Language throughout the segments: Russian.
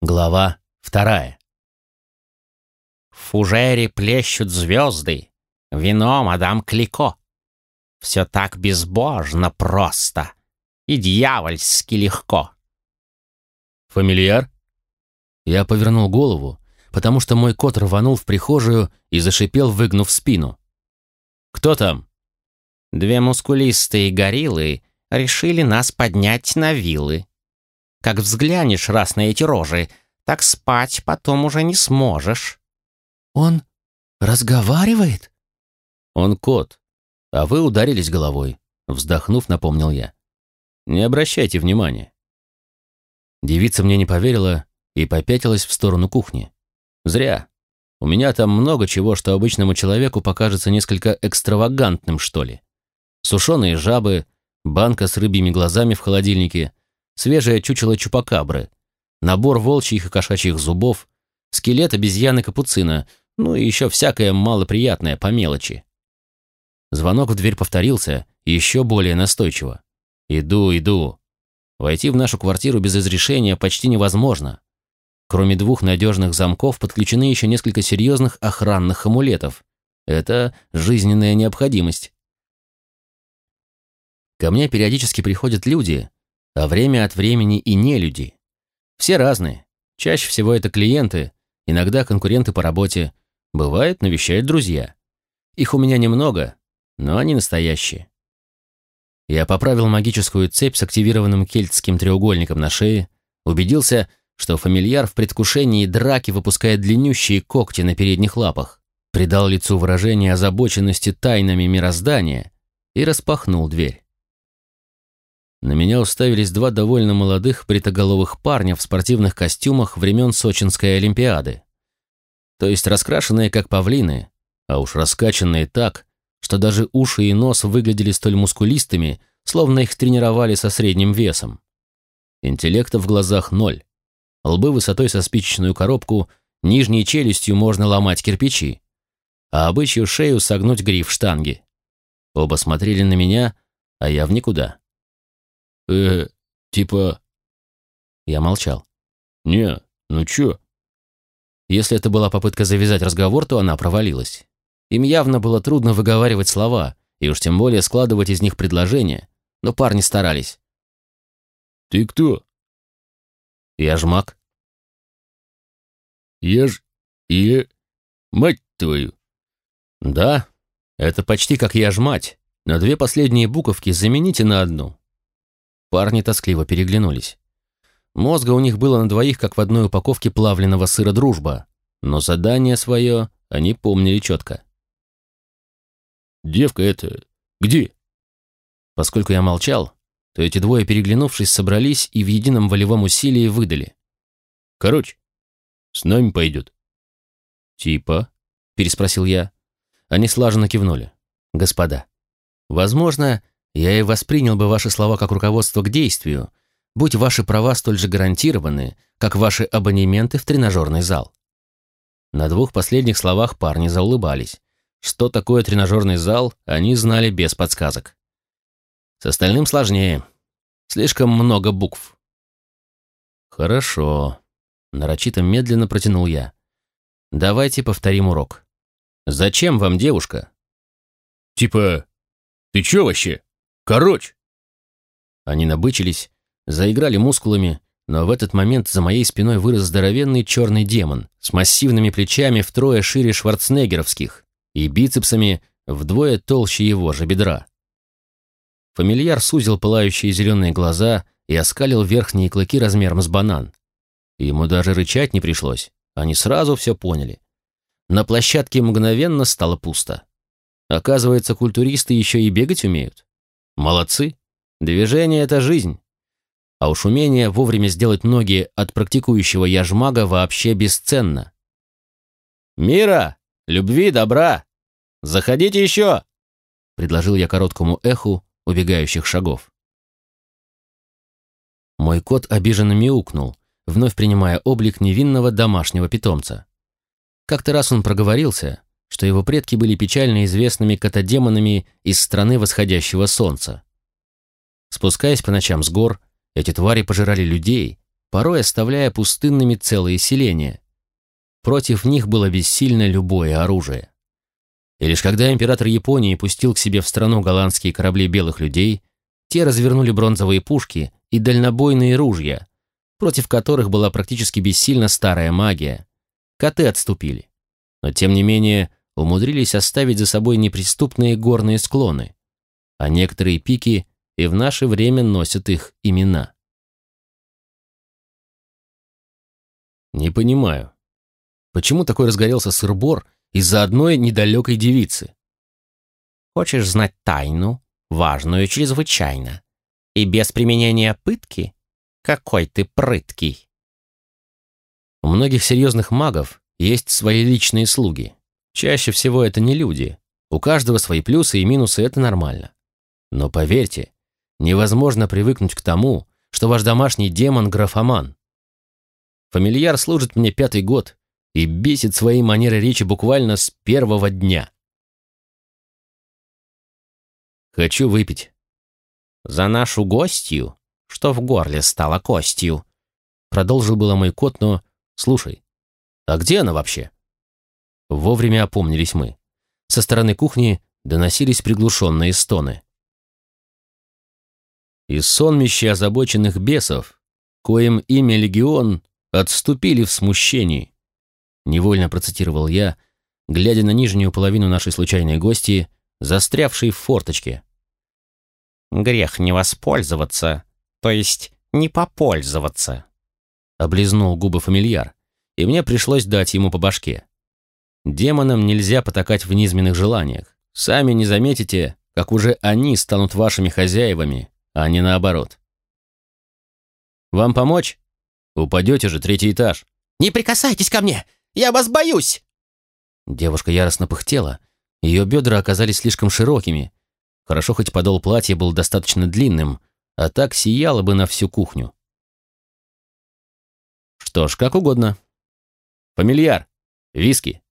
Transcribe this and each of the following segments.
Глава вторая. В фужере плещут звезды, вино мадам Клико. Все так безбожно просто и дьявольски легко. Фамильяр? Я повернул голову, потому что мой кот рванул в прихожую и зашипел, выгнув спину. «Кто там?» Две мускулистые гориллы решили нас поднять на вилы. Как взглянешь раз на эти рожи, так спать потом уже не сможешь». «Он разговаривает?» «Он кот, а вы ударились головой», — вздохнув, напомнил я. «Не обращайте внимания». Девица мне не поверила и попятилась в сторону кухни. «Зря. У меня там много чего, что обычному человеку покажется несколько экстравагантным, что ли. Сушеные жабы, банка с рыбьими глазами в холодильнике, свежее чучело чупакабры, набор волчьих и кошачьих зубов, скелет обезьяны-капуцина, ну и еще всякое малоприятное по мелочи. Звонок в дверь повторился, еще более настойчиво. «Иду, иду». Войти в нашу квартиру без разрешения почти невозможно. Кроме двух надежных замков подключены еще несколько серьезных охранных амулетов. Это жизненная необходимость. Ко мне периодически приходят люди, а время от времени и не люди. Все разные. Чаще всего это клиенты, иногда конкуренты по работе, бывает навещают друзья. Их у меня немного, но они настоящие. Я поправил магическую цепь с активированным кельтским треугольником на шее, убедился, что фамильяр в предвкушении драки выпускает длиннющие когти на передних лапах, придал лицу выражение озабоченности тайнами мироздания и распахнул дверь. На меня уставились два довольно молодых бритоголовых парня в спортивных костюмах времен Сочинской Олимпиады. То есть раскрашенные как павлины, а уж раскачанные так, что даже уши и нос выглядели столь мускулистыми, словно их тренировали со средним весом. Интеллекта в глазах ноль. Лбы высотой со спичечную коробку, нижней челюстью можно ломать кирпичи, а обычью шею согнуть гриф штанги. Оба смотрели на меня, а я в никуда. «Э, типа...» Я молчал. «Не, ну чё?» Если это была попытка завязать разговор, то она провалилась. Им явно было трудно выговаривать слова, и уж тем более складывать из них предложения, но парни старались. «Ты кто?» «Я ж маг». «Я ж... я... мать твою!» «Да, это почти как я ж мать, но две последние буковки замените на одну. Парни тоскливо переглянулись. Мозга у них было на двоих, как в одной упаковке плавленного сыра «Дружба», но задание свое они помнили четко. «Девка эта где?» Поскольку я молчал, то эти двое, переглянувшись, собрались и в едином волевом усилии выдали. «Короче, с нами пойдет». «Типа?» — переспросил я. Они слаженно кивнули. «Господа, возможно, я и воспринял бы ваши слова как руководство к действию, будь ваши права столь же гарантированы, как ваши абонементы в тренажерный зал. На двух последних словах парни заулыбались. Что такое тренажерный зал, они знали без подсказок. С остальным сложнее. Слишком много букв. Хорошо. Нарочито медленно протянул я. Давайте повторим урок. Зачем вам девушка? Типа, ты чё вообще? Короче!» Они набычились, заиграли мускулами, но в этот момент за моей спиной вырос здоровенный черный демон с массивными плечами втрое шире шварценеггеровских и бицепсами вдвое толще его же бедра. Фамильяр сузил пылающие зеленые глаза и оскалил верхние клыки размером с банан. Ему даже рычать не пришлось, они сразу все поняли. На площадке мгновенно стало пусто. Оказывается, культуристы еще и бегать умеют. Молодцы. Движение — это жизнь. А уж умение вовремя сделать ноги от практикующего яжмага вообще бесценно. «Мира! Любви, добра! Заходите еще!» — предложил я короткому эху убегающих шагов. Мой кот обиженно мяукнул, вновь принимая облик невинного домашнего питомца. Как-то раз он проговорился, что его предки были печально известными котодемонами из страны восходящего солнца. Спускаясь по ночам с гор, эти твари пожирали людей, порой оставляя пустынными целые селения. Против них было бессильно любое оружие. И лишь когда император Японии пустил к себе в страну голландские корабли белых людей, те развернули бронзовые пушки и дальнобойные ружья, против которых была практически бессильна старая магия. Коты отступили. Но тем не менее умудрились оставить за собой неприступные горные склоны, а некоторые пики и в наше время носят их имена. Не понимаю, почему такой разгорелся сырбор из-за одной недалекой девицы? Хочешь знать тайну, важную чрезвычайно, и без применения пытки? Какой ты прыткий. У многих серьезных магов есть свои личные слуги. Чаще всего это не люди. У каждого свои плюсы и минусы, это нормально. Но поверьте, невозможно привыкнуть к тому, что ваш домашний демон – графоман. Фамильяр служит мне пятый год и бесит своей манерой речи буквально с первого дня. Хочу выпить. За нашу гостью, что в горле стало костью. Продолжил было мой кот, но... Слушай, а где она вообще? Вовремя опомнились мы. Со стороны кухни доносились приглушенные стоны. Из сонмища озабоченных бесов, коим имя Легион, отступили в смущении. Невольно процитировал я, глядя на нижнюю половину нашей случайной гости, застрявшей в форточке. «Грех не воспользоваться, то есть не попользоваться», — облизнул губы фамильяр, и мне пришлось дать ему по башке. Демонам нельзя потакать в низменных желаниях. Сами не заметите, как уже они станут вашими хозяевами, а не наоборот. «Вам помочь?» Упадете же, третий этаж. «Не прикасайтесь ко мне! Я вас боюсь!» Девушка яростно пыхтела. Ее бедра оказались слишком широкими. Хорошо, хоть подол платья был достаточно длинным, а так сияло бы на всю кухню. Что ж, как угодно. Фамильяр, виски.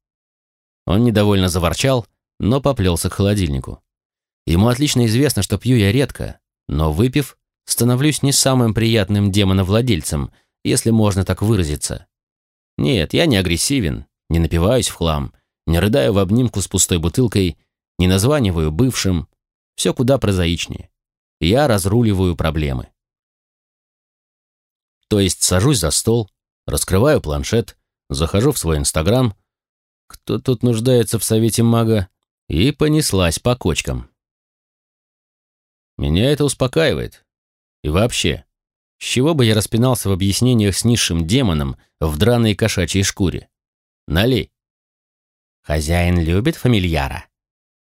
Он недовольно заворчал, но поплелся к холодильнику. Ему отлично известно, что пью я редко, но выпив, становлюсь не самым приятным демоновладельцем — если можно так выразиться. Нет, я не агрессивен, не напиваюсь в хлам, не рыдаю в обнимку с пустой бутылкой, не названиваю бывшим. Все куда прозаичнее. Я разруливаю проблемы. То есть сажусь за стол, раскрываю планшет, захожу в свой Инстаграм, кто тут нуждается в совете мага, и понеслась по кочкам. Меня это успокаивает. И вообще, с чего бы я распинался в объяснениях с низшим демоном в драной кошачьей шкуре? Налей. Хозяин любит фамильяра.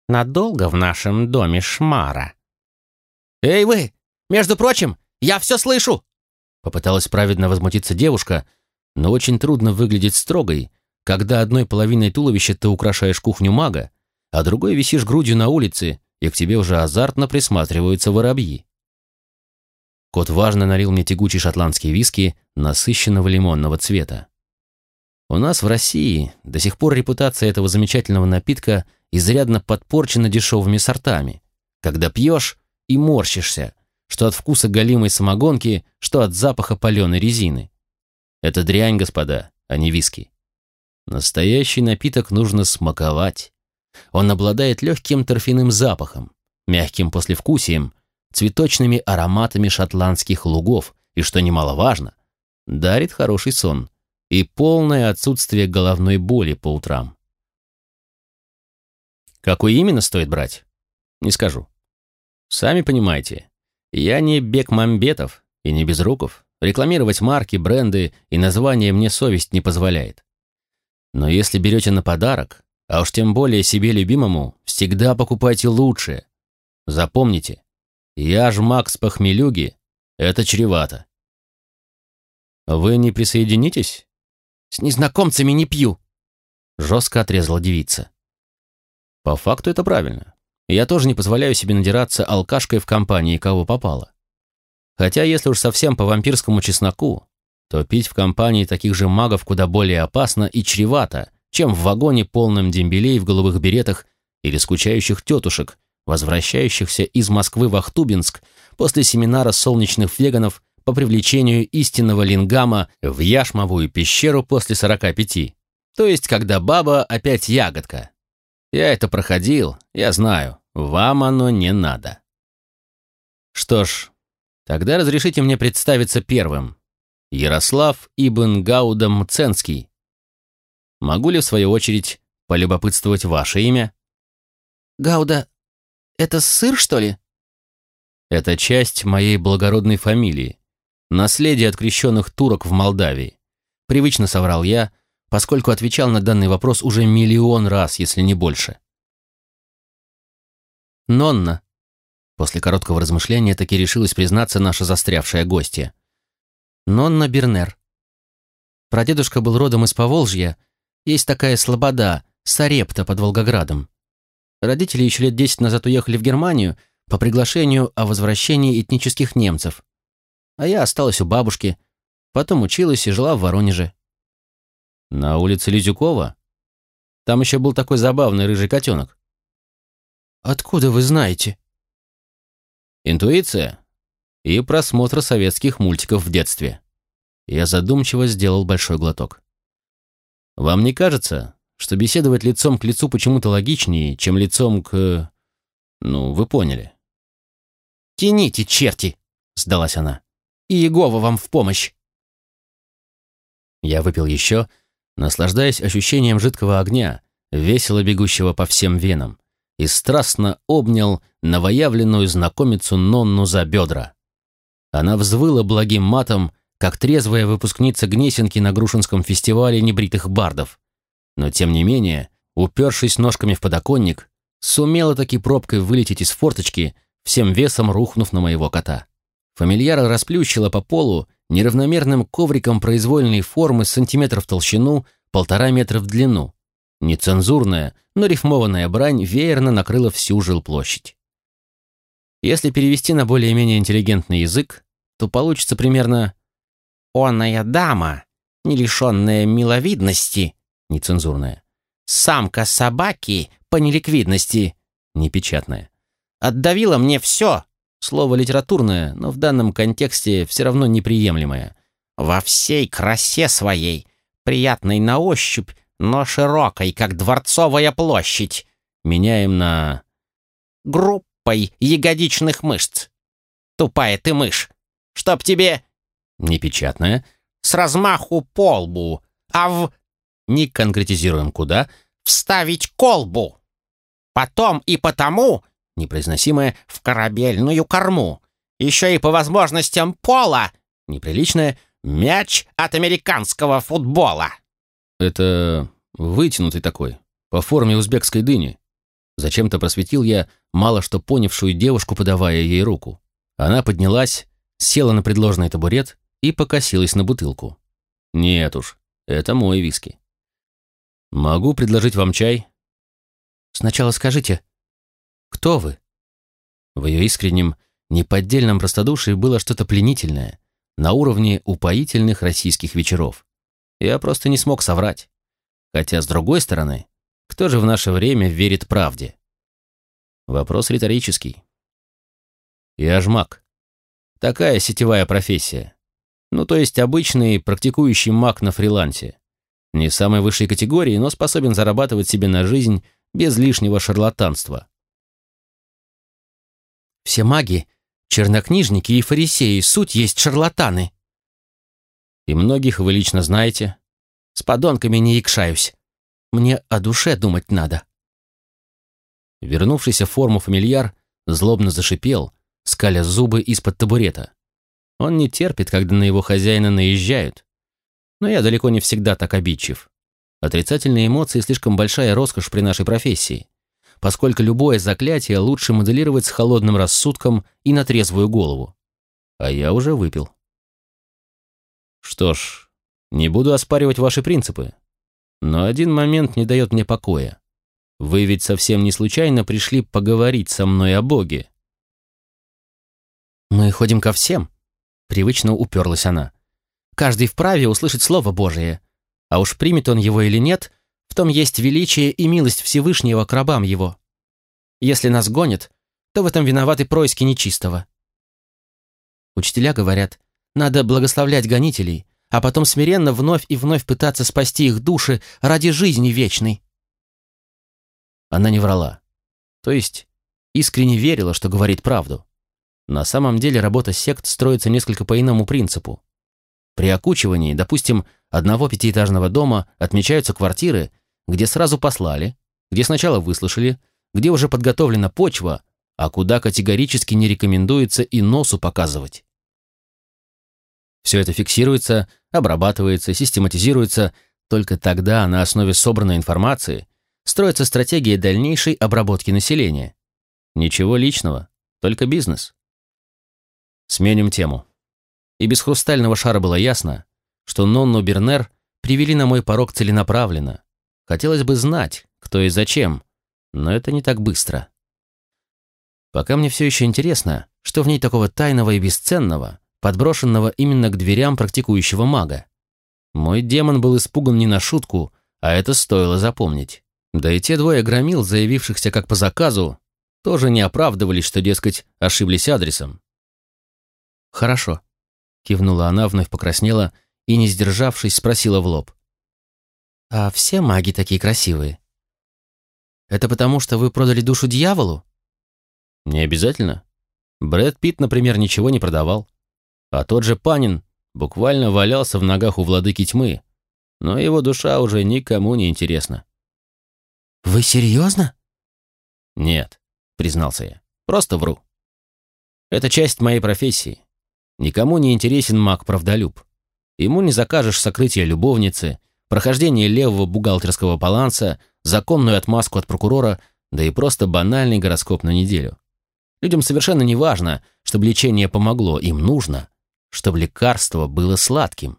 Надолго в нашем доме шмара. «Эй вы! Между прочим, я все слышу!» Попыталась праведно возмутиться девушка, но очень трудно выглядеть строгой, когда одной половиной туловища ты украшаешь кухню мага, а другой висишь грудью на улице, и к тебе уже азартно присматриваются воробьи. Кот важно налил мне тягучий шотландский виски насыщенного лимонного цвета. У нас в России до сих пор репутация этого замечательного напитка изрядно подпорчена дешевыми сортами, когда пьешь и морщишься, что от вкуса голимой самогонки, что от запаха паленой резины. Это дрянь, господа, а не виски. Настоящий напиток нужно смаковать. Он обладает легким торфяным запахом, мягким послевкусием, цветочными ароматами шотландских лугов и, что немаловажно, дарит хороший сон и полное отсутствие головной боли по утрам. Какой именно стоит брать? Не скажу. Сами понимаете, я не Бекмамбетов и не Безруков. Рекламировать марки, бренды и названия мне совесть не позволяет. Но если берете на подарок, а уж тем более себе любимому, всегда покупайте лучшее. Запомните, я ж Макс похмелюги. Это чревато. Вы не присоединитесь? С незнакомцами не пью. Жестко отрезала девица. По факту это правильно. Я тоже не позволяю себе надираться алкашкой в компании, кого попало. Хотя, если уж совсем по вампирскому чесноку, то пить в компании таких же магов куда более опасно и чревато, чем в вагоне полном дембелей в голубых беретах или скучающих тетушек, возвращающихся из Москвы в Ахтубинск после семинара солнечных веганов по привлечению истинного лингама в яшмовую пещеру после 45. То есть, когда баба опять ягодка. Я это проходил, я знаю, вам оно не надо. Что ж, тогда разрешите мне представиться первым. Ярослав Ибн Гаудам Мценский. Могу ли, в свою очередь, полюбопытствовать ваше имя? Гауда, это сыр, что ли? Это часть моей благородной фамилии. Наследие от крещенных турок в Молдавии. Привычно соврал я, поскольку отвечал на данный вопрос уже миллион раз, если не больше. Нонна. После короткого размышления таки решилась признаться наша застрявшая гостья. Нонна Бернер. Прадедушка был родом из Поволжья. Есть такая слобода, Сарепта под Волгоградом. Родители еще лет десять назад уехали в Германию по приглашению о возвращении этнических немцев. А я осталась у бабушки, потом училась и жила в Воронеже. На улице Лизюкова? Там еще был такой забавный рыжий котенок. Откуда вы знаете? Интуиция и просмотр советских мультиков в детстве. Я задумчиво сделал большой глоток. Вам не кажется, что беседовать лицом к лицу почему-то логичнее, чем лицом к... Ну, вы поняли. «Тяните, черти!» — сдалась она. «И Егова вам в помощь!» Я выпил еще, наслаждаясь ощущением жидкого огня, весело бегущего по всем венам, и страстно обнял новоявленную знакомицу Нонну за бедра. Она взвыла благим матом, как трезвая выпускница Гнесинки на Грушинском фестивале небритых бардов. Но тем не менее, упершись ножками в подоконник, сумела таки пробкой вылететь из форточки, всем весом рухнув на моего кота. Фамильяра расплющила по полу неравномерным ковриком произвольной формы сантиметров в толщину, полтора метра в длину. Нецензурная, но рифмованная брань веерно накрыла всю жилплощадь. Если перевести на более-менее интеллигентный язык, то получится примерно «Оная дама, не лишенная миловидности», нецензурная, «самка собаки по неликвидности», непечатная, «отдавила мне все», слово литературное, но в данном контексте все равно неприемлемое, «во всей красе своей, приятной на ощупь, но широкой, как дворцовая площадь», меняем на группой ягодичных мышц. Тупая ты мышь. Чтоб тебе непечатное с размаху по лбу, а в не конкретизируем куда вставить колбу. Потом и потому непроизносимое в корабельную корму. Еще и по возможностям пола неприличное мяч от американского футбола. Это вытянутый такой, по форме узбекской дыни. Зачем-то просветил я мало что понявшую девушку, подавая ей руку. Она поднялась, села на предложенный табурет и покосилась на бутылку. Нет уж, это мой виски. Могу предложить вам чай? Сначала скажите, кто вы? В ее искреннем, неподдельном простодушии было что-то пленительное, на уровне упоительных российских вечеров. Я просто не смог соврать. Хотя, с другой стороны, кто же в наше время верит правде? Вопрос риторический. Я жмак. Такая сетевая профессия. Ну, то есть обычный практикующий маг на фрилансе. Не самой высшей категории, но способен зарабатывать себе на жизнь без лишнего шарлатанства. Все маги, чернокнижники и фарисеи суть есть шарлатаны. И многих вы лично знаете. С подонками не икшаюсь. Мне о душе думать надо. Вернувшийся в форму фамильяр злобно зашипел, скаля зубы из-под табурета. Он не терпит, когда на его хозяина наезжают. Но я далеко не всегда так обидчив. Отрицательные эмоции слишком большая роскошь при нашей профессии, поскольку любое заклятие лучше моделировать с холодным рассудком и на трезвую голову. А я уже выпил. Что ж, не буду оспаривать ваши принципы. Но один момент не дает мне покоя. Вы ведь совсем не случайно пришли поговорить со мной о Боге. «Мы ходим ко всем», — привычно уперлась она. «Каждый вправе услышать Слово Божие. А уж примет он его или нет, в том есть величие и милость Всевышнего к рабам его. Если нас гонят, то в этом виноваты происки нечистого. Учителя говорят, Надо благословлять гонителей, а потом смиренно вновь и вновь пытаться спасти их души ради жизни вечной. Она не врала. То есть искренне верила, что говорит правду. На самом деле работа сект строится несколько по иному принципу. При окучивании, допустим, одного пятиэтажного дома отмечаются квартиры, где сразу послали, где сначала выслушали, где уже подготовлена почва, а куда категорически не рекомендуется и носу показывать. Все это фиксируется, обрабатывается, систематизируется, только тогда на основе собранной информации строится стратегия дальнейшей обработки населения. Ничего личного, только бизнес. Сменим тему. И без хрустального шара было ясно, что Нонну Бернер привели на мой порог целенаправленно. Хотелось бы знать, кто и зачем, но это не так быстро. Пока мне все еще интересно, что в ней такого тайного и бесценного, подброшенного именно к дверям практикующего мага. Мой демон был испуган не на шутку, а это стоило запомнить. Да и те двое громил, заявившихся как по заказу, тоже не оправдывались, что, дескать, ошиблись адресом. «Хорошо», — кивнула она, вновь покраснела и, не сдержавшись, спросила в лоб. «А все маги такие красивые?» «Это потому, что вы продали душу дьяволу?» «Не обязательно. Брэд Питт, например, ничего не продавал. А тот же Панин буквально валялся в ногах у владыки тьмы, но его душа уже никому не интересна». «Вы серьезно?» «Нет», — признался я, — «просто вру. Это часть моей профессии. Никому не интересен маг-правдолюб. Ему не закажешь сокрытие любовницы, прохождение левого бухгалтерского баланса, законную отмазку от прокурора, да и просто банальный гороскоп на неделю. Людям совершенно не важно, чтобы лечение помогло, им нужно, чтобы лекарство было сладким.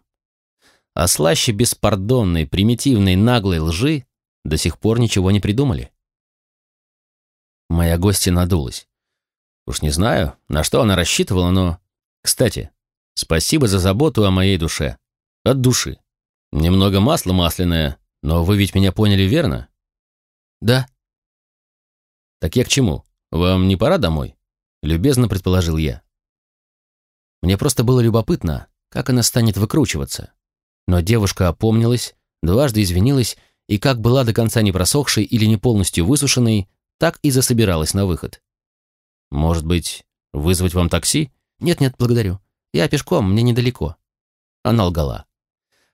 А слаще беспардонной, примитивной, наглой лжи до сих пор ничего не придумали. Моя гостья надулась. Уж не знаю, на что она рассчитывала, но кстати, спасибо за заботу о моей душе. От души. Немного масла масляное, но вы ведь меня поняли верно? Да. Так я к чему? Вам не пора домой? Любезно предположил я. Мне просто было любопытно, как она станет выкручиваться. Но девушка опомнилась, дважды извинилась и как была до конца не просохшей или не полностью высушенной, так и засобиралась на выход. Может быть, вызвать вам такси? «Нет-нет, благодарю. Я пешком, мне недалеко». Она лгала.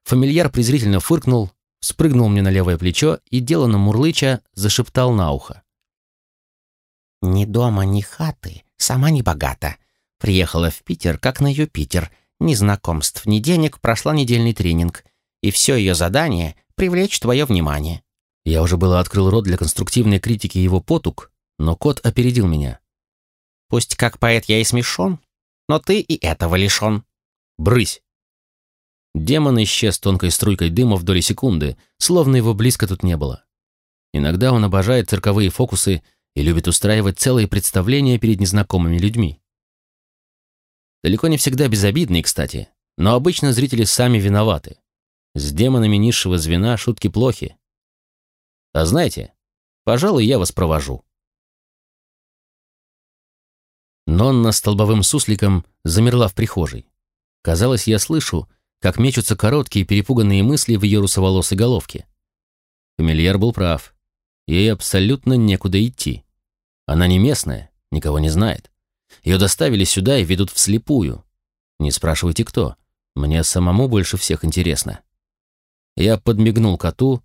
Фамильяр презрительно фыркнул, спрыгнул мне на левое плечо и, деланно мурлыча, зашептал на ухо. «Ни дома, ни хаты, сама не богата. Приехала в Питер, как на Юпитер. Ни знакомств, ни денег, прошла недельный тренинг. И все ее задание — привлечь твое внимание». Я уже было открыл рот для конструктивной критики его потуг, но кот опередил меня. «Пусть как поэт я и смешон, но ты и этого лишен». «Брысь!» Демон исчез тонкой струйкой дыма в доли секунды, словно его близко тут не было. Иногда он обожает цирковые фокусы и любит устраивать целые представления перед незнакомыми людьми. Далеко не всегда безобидные, кстати, но обычно зрители сами виноваты. С демонами низшего звена шутки плохи. А знаете, пожалуй, я вас провожу. Нонна столбовым сусликом замерла в прихожей. Казалось, я слышу, как мечутся короткие перепуганные мысли в ее русоволосой головке. Фамильяр был прав. Ей абсолютно некуда идти. Она не местная, никого не знает. Ее доставили сюда и ведут вслепую. Не спрашивайте, кто. Мне самому больше всех интересно. Я подмигнул коту,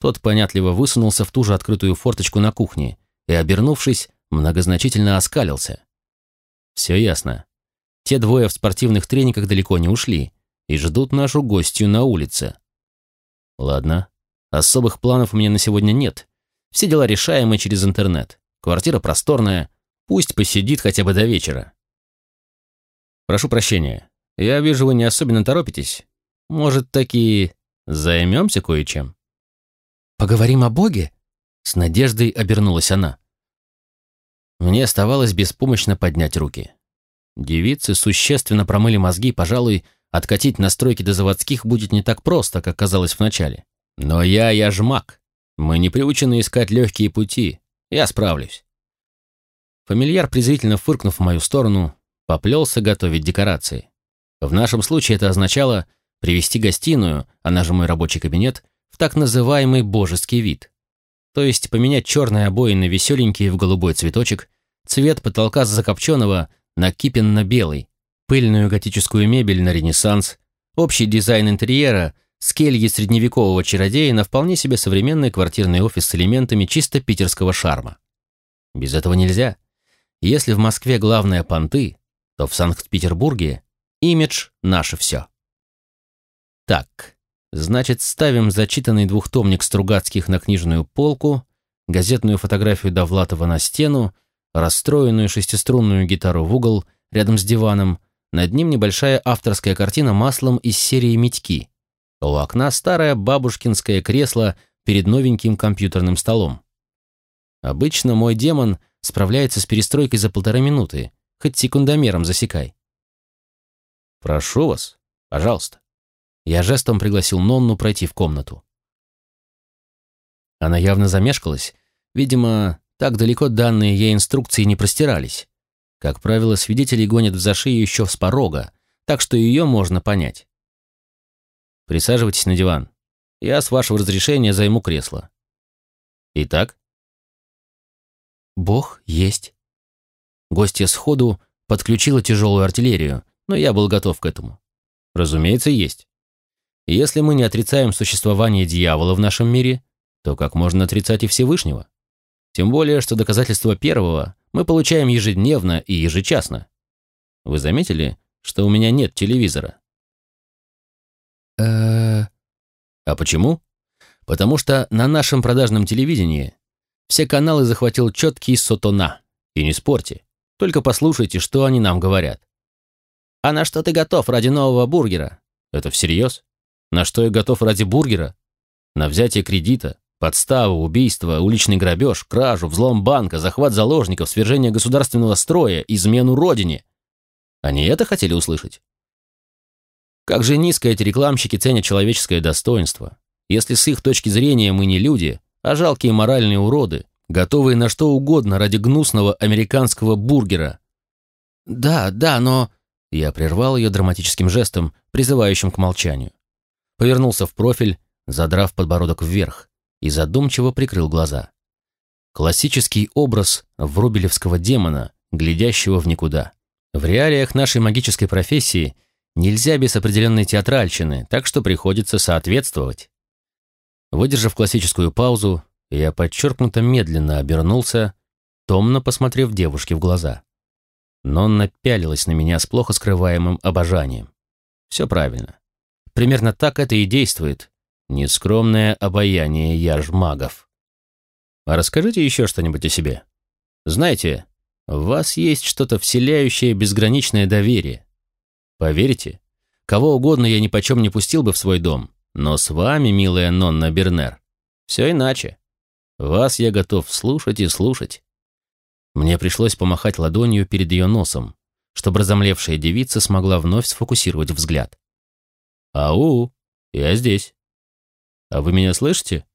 тот понятливо высунулся в ту же открытую форточку на кухне и, обернувшись, многозначительно оскалился. Все ясно. Те двое в спортивных трениках далеко не ушли и ждут нашу гостью на улице. Ладно, особых планов у меня на сегодня нет. Все дела решаемы через интернет. Квартира просторная, пусть посидит хотя бы до вечера. Прошу прощения, я вижу, вы не особенно торопитесь. Может, таки займемся кое-чем? Поговорим о Боге? С надеждой обернулась она. Мне оставалось беспомощно поднять руки. Девицы существенно промыли мозги, пожалуй, откатить настройки до заводских будет не так просто, как казалось вначале. Но я, я ж маг. Мы не приучены искать легкие пути. Я справлюсь. Фамильяр, презрительно фыркнув в мою сторону, поплелся готовить декорации. В нашем случае это означало привести гостиную, она же мой рабочий кабинет, в так называемый божеский вид. То есть поменять черные обои на веселенькие в голубой цветочек, цвет потолка закопченного на кипенно-белый, пыльную готическую мебель на ренессанс, общий дизайн интерьера с кельей средневекового чародея на вполне себе современный квартирный офис с элементами чисто питерского шарма. Без этого нельзя. Если в Москве главное понты, то в Санкт-Петербурге имидж — наше все. Так, значит, ставим зачитанный двухтомник Стругацких на книжную полку, газетную фотографию Довлатова на стену, расстроенную шестиструнную гитару в угол рядом с диваном, над ним небольшая авторская картина маслом из серии «Медьки». У окна старое бабушкинское кресло перед новеньким компьютерным столом. Обычно мой демон справляется с перестройкой за полторы минуты, хоть секундомером засекай. «Прошу вас, пожалуйста». Я жестом пригласил Нонну пройти в комнату. Она явно замешкалась. Видимо, так далеко данные ей инструкции не простирались. Как правило, свидетелей гонят в заши еще с порога, так что ее можно понять. Присаживайтесь на диван. Я, с вашего разрешения, займу кресло. Итак? Бог есть. Гостья сходу подключила тяжелую артиллерию, но я был готов к этому. Разумеется, есть. Если мы не отрицаем существование дьявола в нашем мире, то как можно отрицать и Всевышнего? Тем более, что доказательства первого мы получаем ежедневно и ежечасно. Вы заметили, что у меня нет телевизора? А почему? Потому что на нашем продажном телевидении все каналы захватил четкий сотона. И не спорьте, только послушайте, что они нам говорят. А на что ты готов ради нового бургера? Это всерьез? На что я готов ради бургера? На взятие кредита, подставу, убийство, уличный грабеж, кражу, взлом банка, захват заложников, свержение государственного строя, измену родине. Они это хотели услышать? Как же низко эти рекламщики ценят человеческое достоинство. Если с их точки зрения мы не люди, а жалкие моральные уроды, готовые на что угодно ради гнусного американского бургера. Да, да, но... Я прервал ее драматическим жестом, призывающим к молчанию. Повернулся в профиль, задрав подбородок вверх, и задумчиво прикрыл глаза. Классический образ врубелевского демона, глядящего в никуда. В реалиях нашей магической профессии нельзя без определенной театральщины, так что приходится соответствовать. Выдержав классическую паузу, я подчеркнуто медленно обернулся, томно посмотрев девушке в глаза. Но он напялилась на меня с плохо скрываемым обожанием. Все правильно. Примерно так это и действует. Нескромное обаяние яж-магов. А расскажите еще что-нибудь о себе. Знаете, в вас есть что-то вселяющее безграничное доверие. Поверьте, кого угодно я ни почем не пустил бы в свой дом, но с вами, милая Нонна Бернер, все иначе. Вас я готов слушать и слушать. Мне пришлось помахать ладонью перед ее носом, чтобы разомлевшая девица смогла вновь сфокусировать взгляд. «Ау, я здесь. А вы меня слышите?»